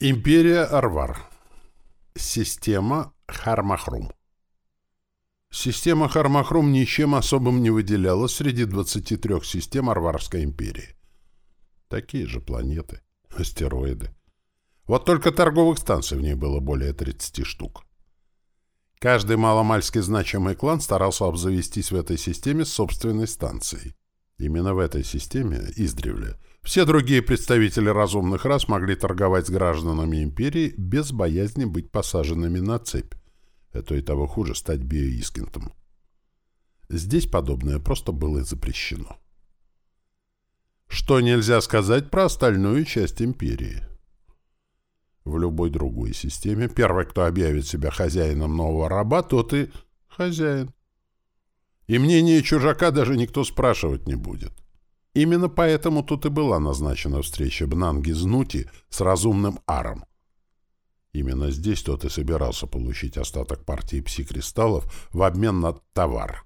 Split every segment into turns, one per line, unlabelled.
Империя Арвар. Система Хармахрум. Система Хармахрум ничем особым не выделялась среди 23 систем Арварской империи. Такие же планеты, астероиды. Вот только торговых станций в ней было более 30 штук. Каждый маломальски значимый клан старался обзавестись в этой системе собственной станцией. Именно в этой системе, издревле, все другие представители разумных рас могли торговать с гражданами империи без боязни быть посаженными на цепь. Это и того хуже стать биоискентом. Здесь подобное просто было запрещено. Что нельзя сказать про остальную часть империи? В любой другой системе первый, кто объявит себя хозяином нового раба, тот и хозяин. И мнение чужака даже никто спрашивать не будет. Именно поэтому тут и была назначена встреча Бнанги Знути с разумным Аром. Именно здесь тот и собирался получить остаток партии пси-кристаллов в обмен на товар.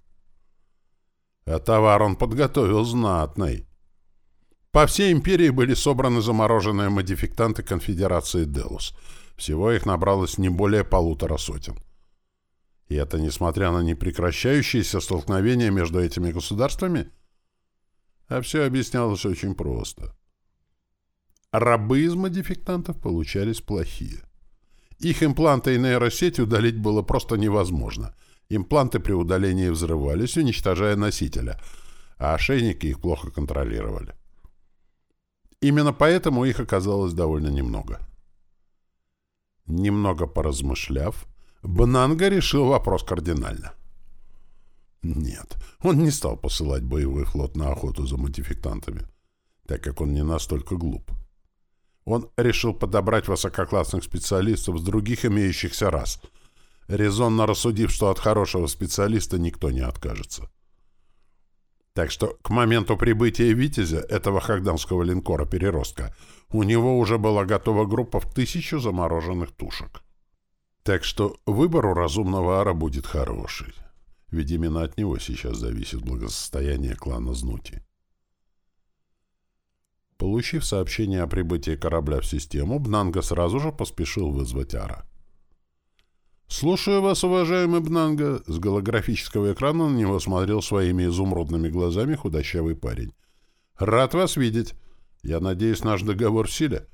А товар он подготовил знатный. По всей империи были собраны замороженные модификтанты конфедерации Делус. Всего их набралось не более полутора сотен. И это несмотря на непрекращающиеся столкновения между этими государствами – а все объяснялось очень просто. Рабы из модификтантов получались плохие. Их импланты и нейросеть удалить было просто невозможно. Импланты при удалении взрывались, уничтожая носителя, а ошейники их плохо контролировали. Именно поэтому их оказалось довольно немного. Немного поразмышляв, Бананга решил вопрос кардинально. Нет, он не стал посылать боевой флот на охоту за модификтантами, так как он не настолько глуп. Он решил подобрать высококлассных специалистов с других имеющихся рас, резонно рассудив, что от хорошего специалиста никто не откажется. Так что к моменту прибытия «Витязя», этого хагданского линкора-переростка, у него уже была готова группа в тысячу замороженных тушек. Так что выбор у разумного ара будет хороший ведь именно от него сейчас зависит благосостояние клана Знути. Получив сообщение о прибытии корабля в систему, Бнанга сразу же поспешил вызвать Ара. «Слушаю вас, уважаемый Бнанга!» С голографического экрана на него смотрел своими изумрудными глазами худощавый парень. «Рад вас видеть! Я надеюсь, наш договор в силе?»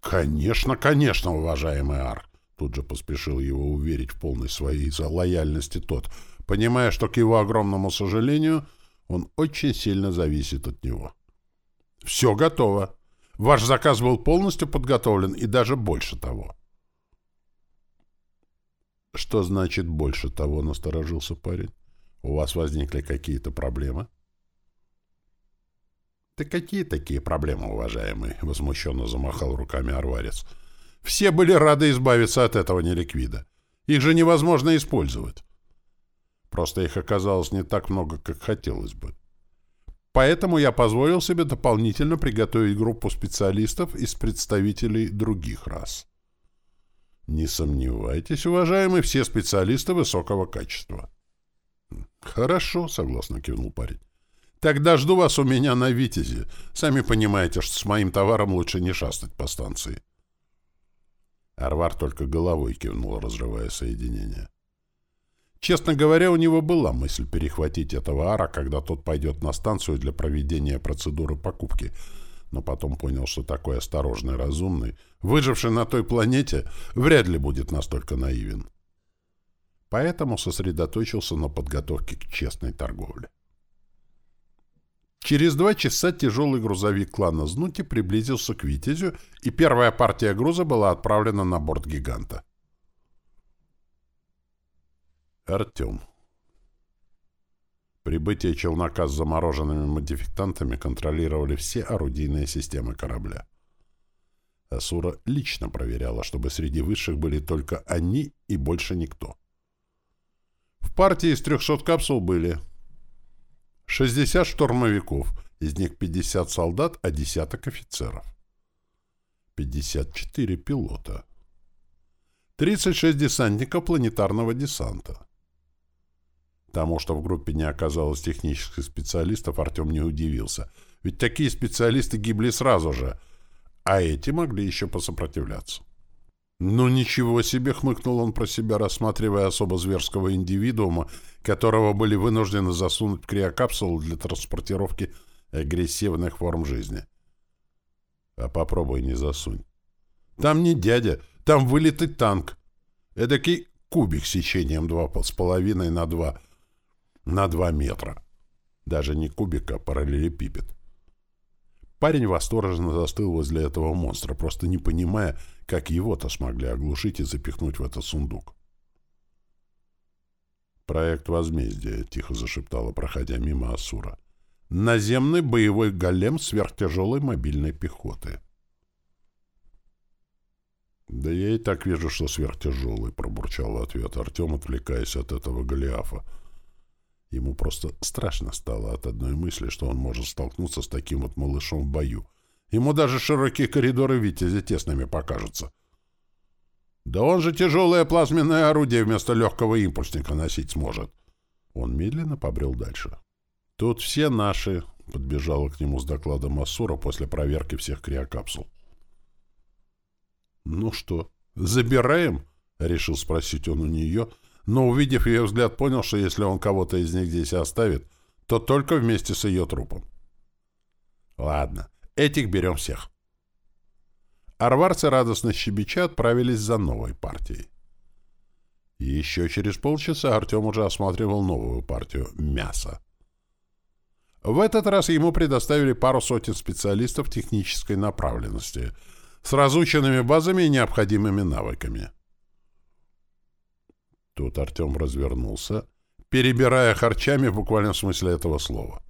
«Конечно, конечно, уважаемый Ар!» Тут же поспешил его уверить в полной своей лояльности тот — понимая, что к его огромному сожалению он очень сильно зависит от него. «Все готово. Ваш заказ был полностью подготовлен и даже больше того». «Что значит «больше того»?» — насторожился парень. «У вас возникли какие-то проблемы?» «Да какие такие проблемы, уважаемый?» — возмущенно замахал руками Арварец. «Все были рады избавиться от этого неликвида. Их же невозможно использовать. Просто их оказалось не так много, как хотелось бы. Поэтому я позволил себе дополнительно приготовить группу специалистов из представителей других рас. Не сомневайтесь, уважаемые, все специалисты высокого качества. Хорошо, согласно кивнул парень. Тогда жду вас у меня на Витязе. Сами понимаете, что с моим товаром лучше не шастать по станции. Арвар только головой кивнул, разрывая соединение. Честно говоря, у него была мысль перехватить этого ара, когда тот пойдет на станцию для проведения процедуры покупки, но потом понял, что такой осторожный, разумный, выживший на той планете, вряд ли будет настолько наивен. Поэтому сосредоточился на подготовке к честной торговле. Через два часа тяжелый грузовик клана Знути приблизился к Витязю, и первая партия груза была отправлена на борт гиганта. Артем. Прибытие челнока с замороженными модификтантами контролировали все орудийные системы корабля. Асура лично проверяла, чтобы среди высших были только они и больше никто. В партии из 300 капсул были 60 штурмовиков, из них 50 солдат, а десяток офицеров. 54 пилота. 36 десантников планетарного десанта. Тому, что в группе не оказалось технических специалистов, Артем не удивился. Ведь такие специалисты гибли сразу же. а эти могли еще посопротивляться. «Ну ничего себе!» — хмыкнул он про себя, рассматривая особо зверского индивидуума, которого были вынуждены засунуть в криокапсулу для транспортировки агрессивных форм жизни. А попробуй не засунь. Там не дядя, там вылитый танк. Эдакий кубик сечением два с половиной на два на два метра. Даже не кубик, а параллелепипед. Парень восторженно застыл возле этого монстра, просто не понимая, как его-то смогли оглушить и запихнуть в этот сундук. «Проект возмездия», — тихо зашептала, проходя мимо Асура. «Наземный боевой голем сверхтяжелой мобильной пехоты». «Да я и так вижу, что сверхтяжелый», — пробурчал в ответ Артем, отвлекаясь от этого Голиафа. Ему просто страшно стало от одной мысли, что он может столкнуться с таким вот малышом в бою. Ему даже широкие коридоры Витязя тесными покажутся. Да он же тяжелое плазменное орудие вместо легкого импульсника носить сможет. Он медленно побрел дальше. «Тут все наши», — подбежала к нему с докладом Ассура после проверки всех криокапсул. «Ну что, забираем?» — решил спросить он у нее — но, увидев ее взгляд, понял, что если он кого-то из них здесь оставит, то только вместе с ее трупом. Ладно, этих берем всех. Арварцы радостно щебеча отправились за новой партией. Еще через полчаса Артем уже осматривал новую партию мяса. В этот раз ему предоставили пару сотен специалистов технической направленности с разученными базами и необходимыми навыками. Тут Артем развернулся, перебирая харчами в буквальном смысле этого слова.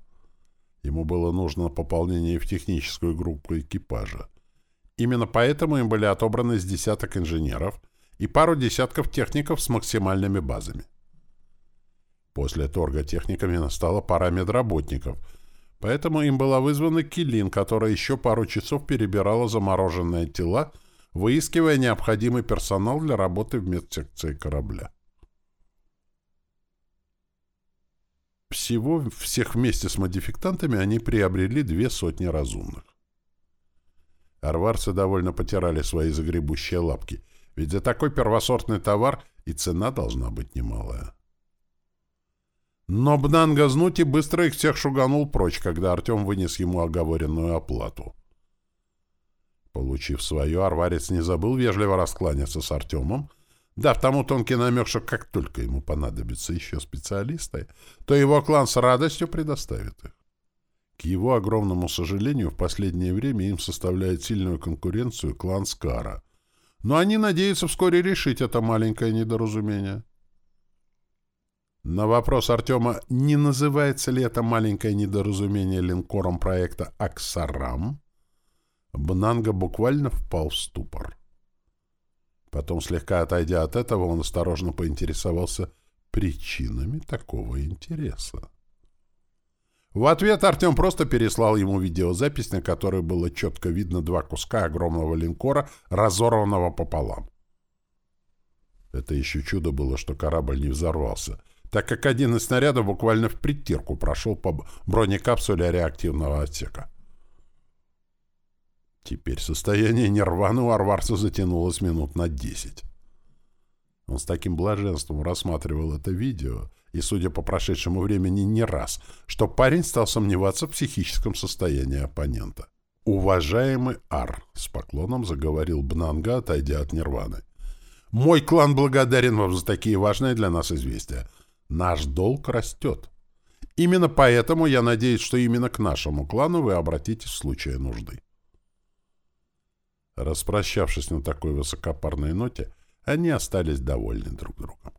Ему было нужно пополнение в техническую группу экипажа. Именно поэтому им были отобраны с десяток инженеров и пару десятков техников с максимальными базами. После торга техниками настала пара медработников, поэтому им была вызвана Килин, которая еще пару часов перебирала замороженные тела, выискивая необходимый персонал для работы в медсекции корабля. Всего всех вместе с модификтантами они приобрели две сотни разумных. Арварцы довольно потирали свои загребущие лапки, ведь за такой первосортный товар и цена должна быть немалая. Но Бнан Газнути быстро их всех шуганул прочь, когда Артем вынес ему оговоренную оплату. Получив свое, Арварец не забыл вежливо раскланяться с Артемом, Дав тому тонкий намек, что как только ему понадобятся еще специалисты, то его клан с радостью предоставит их. К его огромному сожалению, в последнее время им составляет сильную конкуренцию клан Скара. Но они надеются вскоре решить это маленькое недоразумение. На вопрос Артема, не называется ли это маленькое недоразумение линкором проекта «Аксарам», Бнанга буквально впал в ступор. Потом, слегка отойдя от этого, он осторожно поинтересовался причинами такого интереса. В ответ Артем просто переслал ему видеозапись, на которой было четко видно два куска огромного линкора, разорванного пополам. Это еще чудо было, что корабль не взорвался, так как один из снарядов буквально в притирку прошел по бронекапсуле реактивного отсека. Теперь состояние нирваны у Арварса затянулось минут на десять. Он с таким блаженством рассматривал это видео, и, судя по прошедшему времени, не раз, что парень стал сомневаться в психическом состоянии оппонента. «Уважаемый Ар», — с поклоном заговорил Бнанга, отойдя от нирваны, — «мой клан благодарен вам за такие важные для нас известия. Наш долг растет. Именно поэтому я надеюсь, что именно к нашему клану вы обратитесь в случае нужды». Распрощавшись на такой высокопарной ноте, они остались довольны друг другом.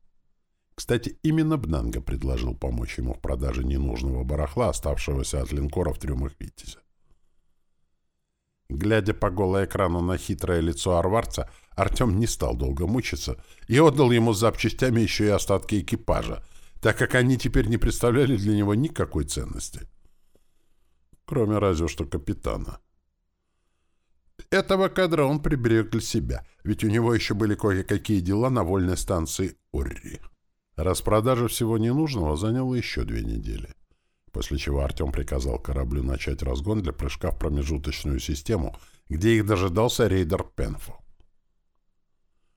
Кстати, именно Бнанга предложил помочь ему в продаже ненужного барахла, оставшегося от линкора в трюмах Витязя. Глядя по голоэкрану на хитрое лицо Арварца, Артем не стал долго мучиться и отдал ему с запчастями еще и остатки экипажа, так как они теперь не представляли для него никакой ценности. Кроме разве что капитана. Этого кадра он приберег для себя, ведь у него еще были кое-какие дела на вольной станции Орри. Распродажа всего ненужного заняла еще две недели. После чего Артем приказал кораблю начать разгон для прыжка в промежуточную систему, где их дожидался рейдер Пенфо.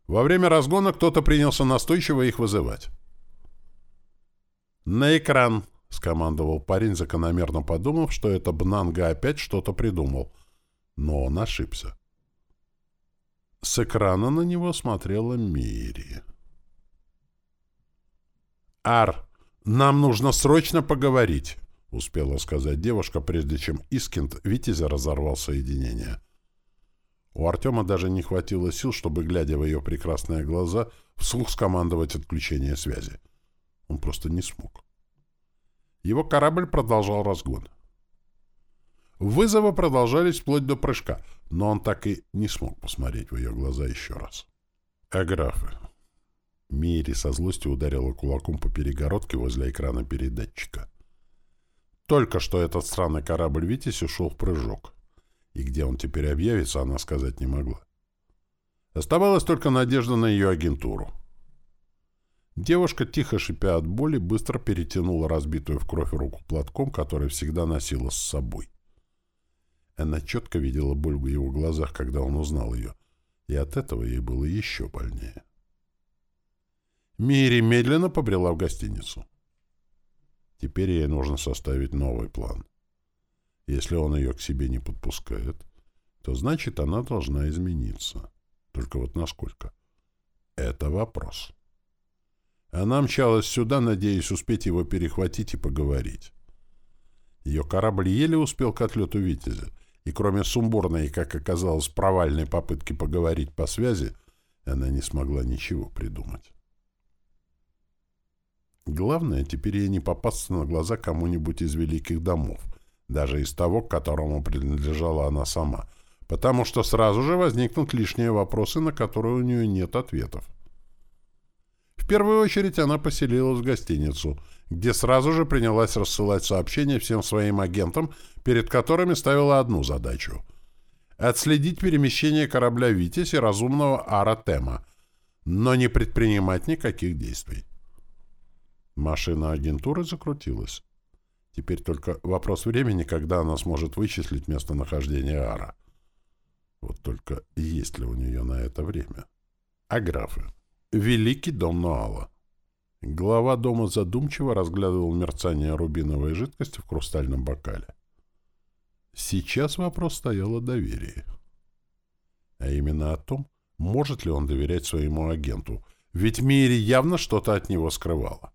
Во время разгона кто-то принялся настойчиво их вызывать. «На экран!» — скомандовал парень, закономерно подумав, что это Бнанга опять что-то придумал. Но он ошибся. С экрана на него смотрела Мири. «Ар, нам нужно срочно поговорить!» — успела сказать девушка, прежде чем Искинд Витязя разорвал соединение. У Артема даже не хватило сил, чтобы, глядя в ее прекрасные глаза, вслух скомандовать отключение связи. Он просто не смог. Его корабль продолжал разгон. Вызовы продолжались вплоть до прыжка, но он так и не смог посмотреть в ее глаза еще раз. «Аграфы». Мири со злостью ударила кулаком по перегородке возле экрана передатчика. Только что этот странный корабль «Витязь» ушел в прыжок. И где он теперь объявится, она сказать не могла. Оставалась только надежда на ее агентуру. Девушка, тихо шипя от боли, быстро перетянула разбитую в кровь руку платком, который всегда носила с собой. Она четко видела боль в его глазах, когда он узнал ее, и от этого ей было еще больнее. Мири медленно побрела в гостиницу. Теперь ей нужно составить новый план. Если он ее к себе не подпускает, то значит она должна измениться. Только вот насколько? Это вопрос. Она мчалась сюда, надеясь успеть его перехватить и поговорить. Ее корабль еле успел к отлету «Витязя», и кроме сумбурной и, как оказалось, провальной попытки поговорить по связи, она не смогла ничего придумать. Главное, теперь ей не попасться на глаза кому-нибудь из великих домов, даже из того, к которому принадлежала она сама, потому что сразу же возникнут лишние вопросы, на которые у нее нет ответов. В первую очередь она поселилась в гостиницу, где сразу же принялась рассылать сообщения всем своим агентам, перед которыми ставила одну задачу — отследить перемещение корабля «Витязь» и разумного Ара Тема, но не предпринимать никаких действий. Машина агентуры закрутилась. Теперь только вопрос времени, когда она сможет вычислить местонахождение Ара. Вот только есть ли у нее на это время? А графы? Великий дом Нуала. Глава дома задумчиво разглядывал мерцание рубиновой жидкости в хрустальном бокале. Сейчас вопрос стоял о доверии. А именно о том, может ли он доверять своему агенту, ведь Мири явно что-то от него скрывала.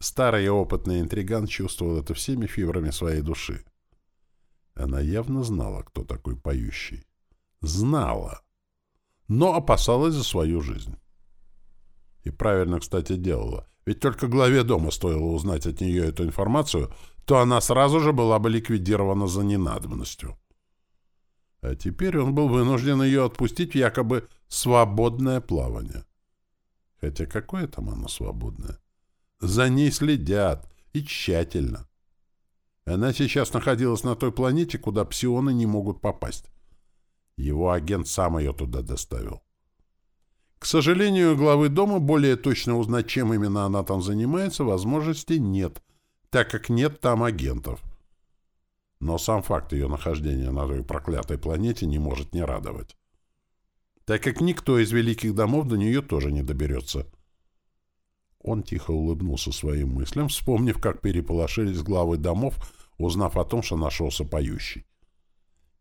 Старый и опытный интриган чувствовал это всеми фибрами своей души. Она явно знала, кто такой поющий. Знала. Но опасалась за свою жизнь. И правильно, кстати, делала. Ведь только главе дома стоило узнать от нее эту информацию, то она сразу же была бы ликвидирована за ненадобностью. А теперь он был вынужден ее отпустить в якобы свободное плавание. Хотя какое там оно свободное? За ней следят, и тщательно. Она сейчас находилась на той планете, куда псионы не могут попасть. Его агент сам ее туда доставил. К сожалению, главы дома более точно узнать, чем именно она там занимается, возможности нет, так как нет там агентов. Но сам факт ее нахождения на той проклятой планете не может не радовать. Так как никто из великих домов до нее тоже не доберется — он тихо улыбнулся своим мыслям, вспомнив, как переполошились главы домов, узнав о том, что нашелся поющий.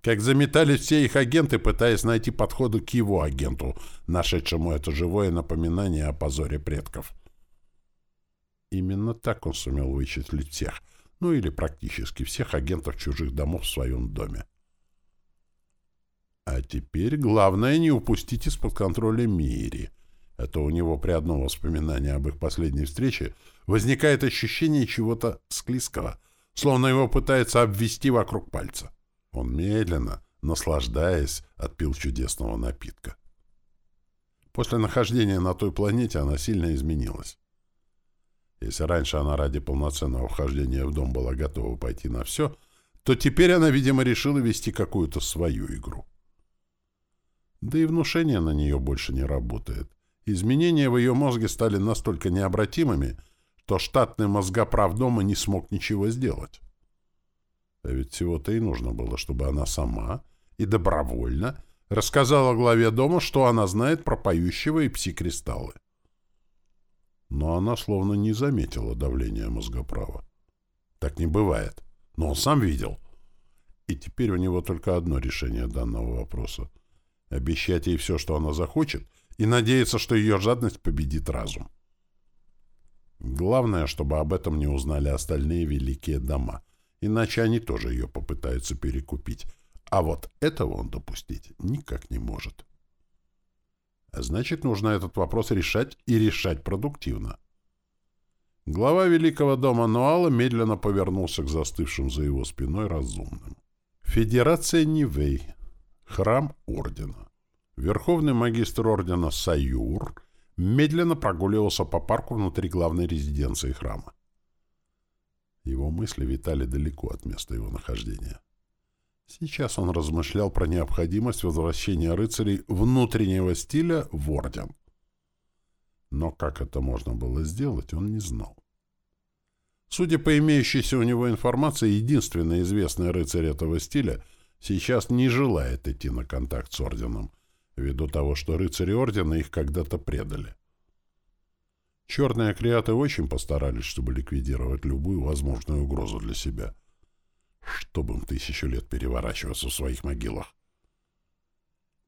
Как заметались все их агенты, пытаясь найти подходы к его агенту, нашедшему это живое напоминание о позоре предков. Именно так он сумел вычислить всех, ну или практически всех агентов чужих домов в своем доме. А теперь главное не упустить из-под контроля Мири — это у него при одном воспоминании об их последней встрече возникает ощущение чего-то склизкого, словно его пытаются обвести вокруг пальца. Он медленно, наслаждаясь, отпил чудесного напитка. После нахождения на той планете она сильно изменилась. Если раньше она ради полноценного вхождения в дом была готова пойти на все, то теперь она, видимо, решила вести какую-то свою игру. Да и внушение на нее больше не работает. Изменения в ее мозге стали настолько необратимыми, что штатный мозгоправ дома не смог ничего сделать. А ведь всего-то и нужно было, чтобы она сама и добровольно рассказала главе дома, что она знает про поющего и пси-кристаллы. Но она словно не заметила давления мозгоправа. Так не бывает. Но он сам видел. И теперь у него только одно решение данного вопроса. Обещать ей все, что она захочет, и надеяться, что ее жадность победит разум. Главное, чтобы об этом не узнали остальные великие дома, иначе они тоже ее попытаются перекупить. А вот этого он допустить никак не может. А значит, нужно этот вопрос решать и решать продуктивно. Глава Великого дома Нуала медленно повернулся к застывшим за его спиной разумным. Федерация Нивей. Храм Ордена. Верховный магистр Ордена Саюр медленно прогуливался по парку внутри главной резиденции храма. Его мысли витали далеко от места его нахождения. Сейчас он размышлял про необходимость возвращения рыцарей внутреннего стиля в орден. Но как это можно было сделать, он не знал. Судя по имеющейся у него информации, единственный известный рыцарь этого стиля сейчас не желает идти на контакт с орденом — ввиду того, что рыцари ордена их когда-то предали. Черные креаты очень постарались, чтобы ликвидировать любую возможную угрозу для себя. Чтобы им тысячу лет переворачиваться в своих могилах.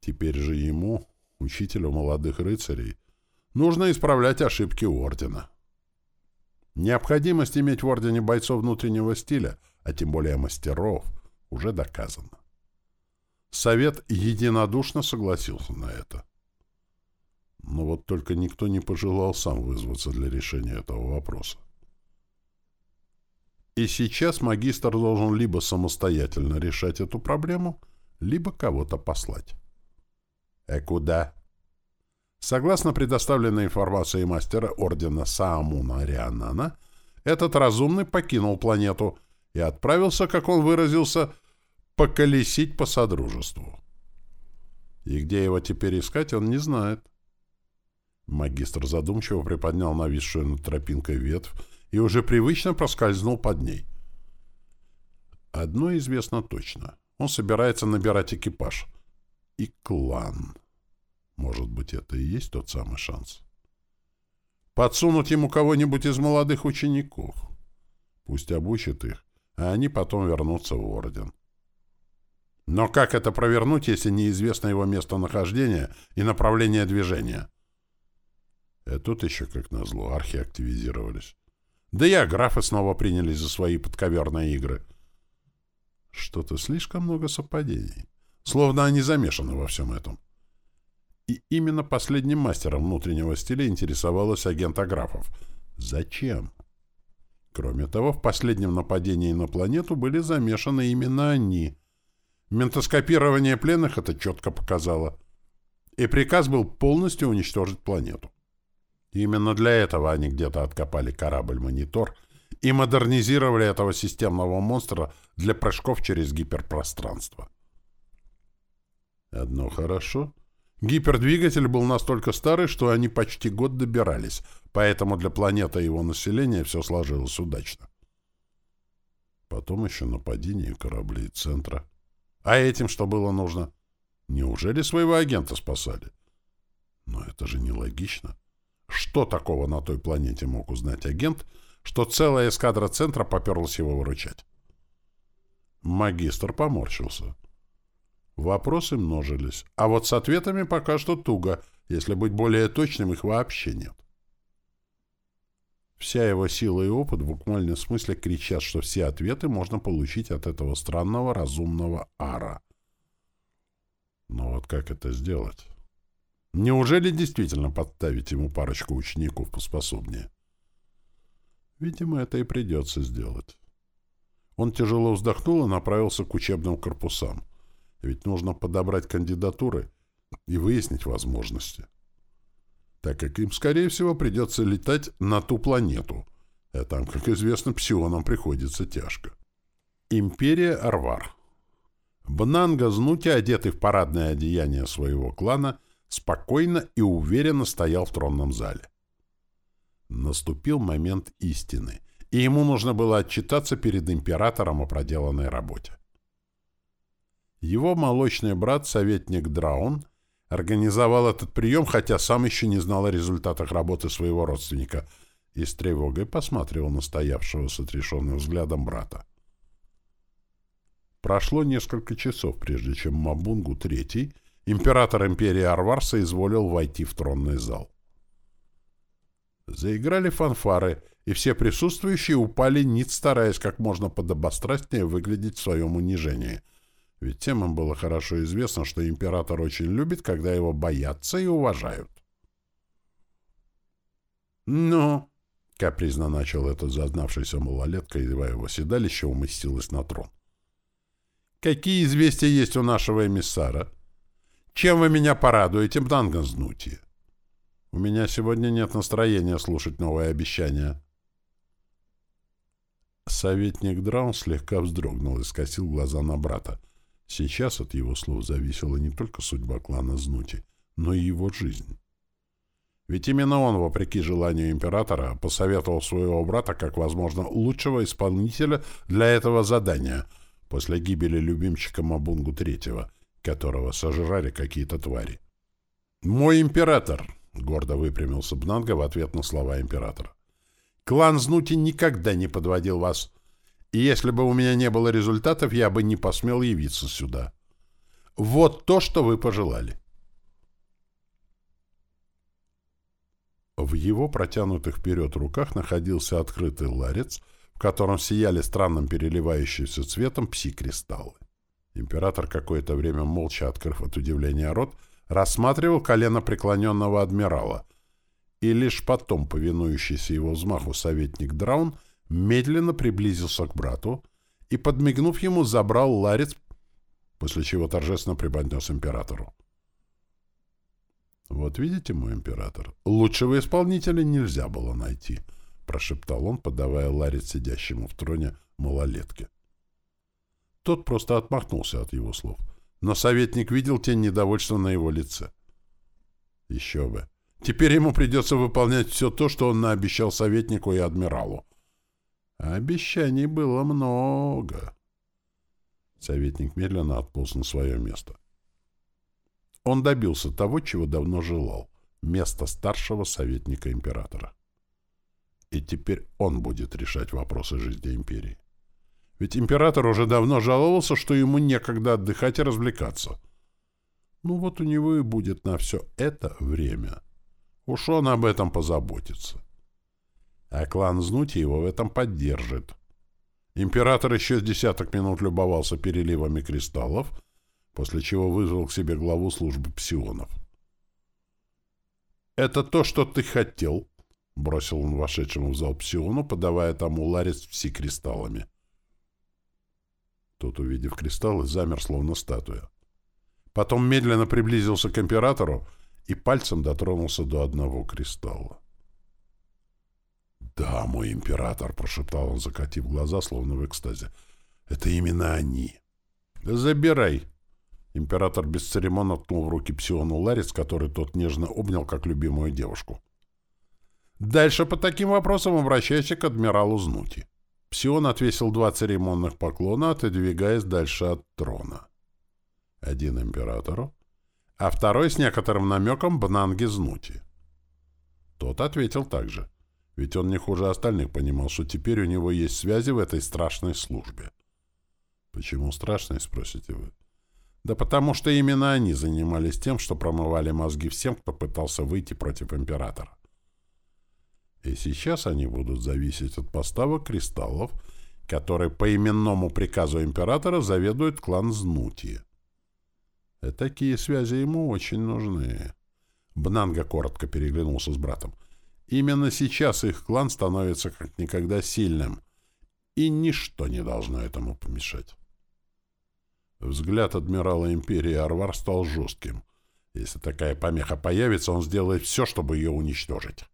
Теперь же ему, учителю молодых рыцарей, нужно исправлять ошибки ордена. Необходимость иметь в ордене бойцов внутреннего стиля, а тем более мастеров, уже доказана. Совет единодушно согласился на это. Но вот только никто не пожелал сам вызваться для решения этого вопроса. И сейчас магистр должен либо самостоятельно решать эту проблему, либо кого-то послать. Э куда? Согласно предоставленной информации мастера ордена Саамуна Арианана, этот разумный покинул планету и отправился, как он выразился, поколесить по содружеству. И где его теперь искать, он не знает. Магистр задумчиво приподнял нависшую над тропинкой ветвь и уже привычно проскользнул под ней. Одно известно точно. Он собирается набирать экипаж. И клан. Может быть, это и есть тот самый шанс. Подсунуть ему кого-нибудь из молодых учеников. Пусть обучит их, а они потом вернутся в орден. Но как это провернуть, если неизвестно его местонахождение и направление движения? И тут еще, как назло, архи активизировались. Да и графы снова принялись за свои подковерные игры. Что-то слишком много совпадений. Словно они замешаны во всем этом. И именно последним мастером внутреннего стиля интересовалась агент Аграфов. Зачем? Кроме того, в последнем нападении на планету были замешаны именно они — Ментоскопирование пленных это четко показало. И приказ был полностью уничтожить планету. Именно для этого они где-то откопали корабль-монитор и модернизировали этого системного монстра для прыжков через гиперпространство. Одно хорошо. Гипердвигатель был настолько старый, что они почти год добирались, поэтому для планеты и его населения все сложилось удачно. Потом еще нападение кораблей центра. А этим что было нужно? Неужели своего агента спасали? Но это же нелогично. Что такого на той планете мог узнать агент, что целая эскадра центра поперлась его выручать? Магистр поморщился. Вопросы множились, а вот с ответами пока что туго, если быть более точным, их вообще нет. Вся его сила и опыт в буквальном смысле кричат, что все ответы можно получить от этого странного разумного ара. Но вот как это сделать? Неужели действительно подставить ему парочку учеников поспособнее? Видимо, это и придется сделать. Он тяжело вздохнул и направился к учебным корпусам. Ведь нужно подобрать кандидатуры и выяснить возможности так как им, скорее всего, придется летать на ту планету, а там, как известно, псионам приходится тяжко. Империя Арвар Бнанга Знути, одетый в парадное одеяние своего клана, спокойно и уверенно стоял в тронном зале. Наступил момент истины, и ему нужно было отчитаться перед императором о проделанной работе. Его молочный брат, советник Драун, организовал этот прием, хотя сам еще не знал о результатах работы своего родственника и с тревогой посматривал на стоявшего с отрешенным взглядом брата. Прошло несколько часов, прежде чем Мабунгу III, император империи Арварса, изволил войти в тронный зал. Заиграли фанфары, и все присутствующие упали ниц, стараясь как можно подобострастнее выглядеть в своем унижении — ведь тем им было хорошо известно, что император очень любит, когда его боятся и уважают. «Ну?» — капризно начал этот зазнавшийся малолетка, едва его седалище уместилось на трон. «Какие известия есть у нашего эмиссара? Чем вы меня порадуете, Бданганзнути? У меня сегодня нет настроения слушать новые обещания». Советник Драун слегка вздрогнул и скосил глаза на брата. Сейчас от его слов зависела не только судьба клана Знути, но и его жизнь. Ведь именно он, вопреки желанию императора, посоветовал своего брата как, возможно, лучшего исполнителя для этого задания после гибели любимчика Мабунгу III, которого сожрали какие-то твари. «Мой император!» — гордо выпрямился Бнанга в ответ на слова императора. «Клан Знути никогда не подводил вас. И если бы у меня не было результатов, я бы не посмел явиться сюда. Вот то, что вы пожелали. В его протянутых вперед руках находился открытый ларец, в котором сияли странным переливающимся цветом пси-кристаллы. Император какое-то время, молча открыв от удивления рот, рассматривал колено преклоненного адмирала, и лишь потом, повинующийся его взмаху советник Драун, медленно приблизился к брату и, подмигнув ему, забрал ларец, после чего торжественно преподнес императору. «Вот видите, мой император, лучшего исполнителя нельзя было найти», — прошептал он, подавая ларец сидящему в троне малолетке. Тот просто отмахнулся от его слов, но советник видел тень недовольства на его лице. «Еще бы! Теперь ему придется выполнять все то, что он наобещал советнику и адмиралу, обещаний было много. Советник медленно отполз на свое место. Он добился того, чего давно желал — место старшего советника императора. И теперь он будет решать вопросы жизни империи. Ведь император уже давно жаловался, что ему некогда отдыхать и развлекаться. Ну вот у него и будет на все это время. Уж он об этом позаботится а клан Знути его в этом поддержит. Император еще с десяток минут любовался переливами кристаллов, после чего вызвал к себе главу службы псионов. «Это то, что ты хотел», — бросил он вошедшему в зал псиону, подавая тому ларец все кристаллами. Тот, увидев кристаллы, замер, словно статуя. Потом медленно приблизился к императору и пальцем дотронулся до одного кристалла. «Да, мой император», — прошептал он, закатив глаза, словно в экстазе. «Это именно они». «Забирай». Император бесцеремонно ткнул в руки Псиону Ларец, который тот нежно обнял, как любимую девушку. «Дальше по таким вопросам обращайся к адмиралу Знути». Псион отвесил два церемонных поклона, отодвигаясь дальше от трона. Один императору, а второй с некоторым намеком Бнанге Знути. Тот ответил так же. Ведь он не хуже остальных понимал, что теперь у него есть связи в этой страшной службе. Почему страшной, спросите вы? Да потому что именно они занимались тем, что промывали мозги всем, кто пытался выйти против императора. И сейчас они будут зависеть от поставок кристаллов, которые по именному приказу императора заведует клан Знути. И такие связи ему очень нужны. Бнанга коротко переглянулся с братом. Именно сейчас их клан становится как никогда сильным, и ничто не должно этому помешать. Взгляд адмирала империи Арвар стал жестким. Если такая помеха появится, он сделает все, чтобы ее уничтожить.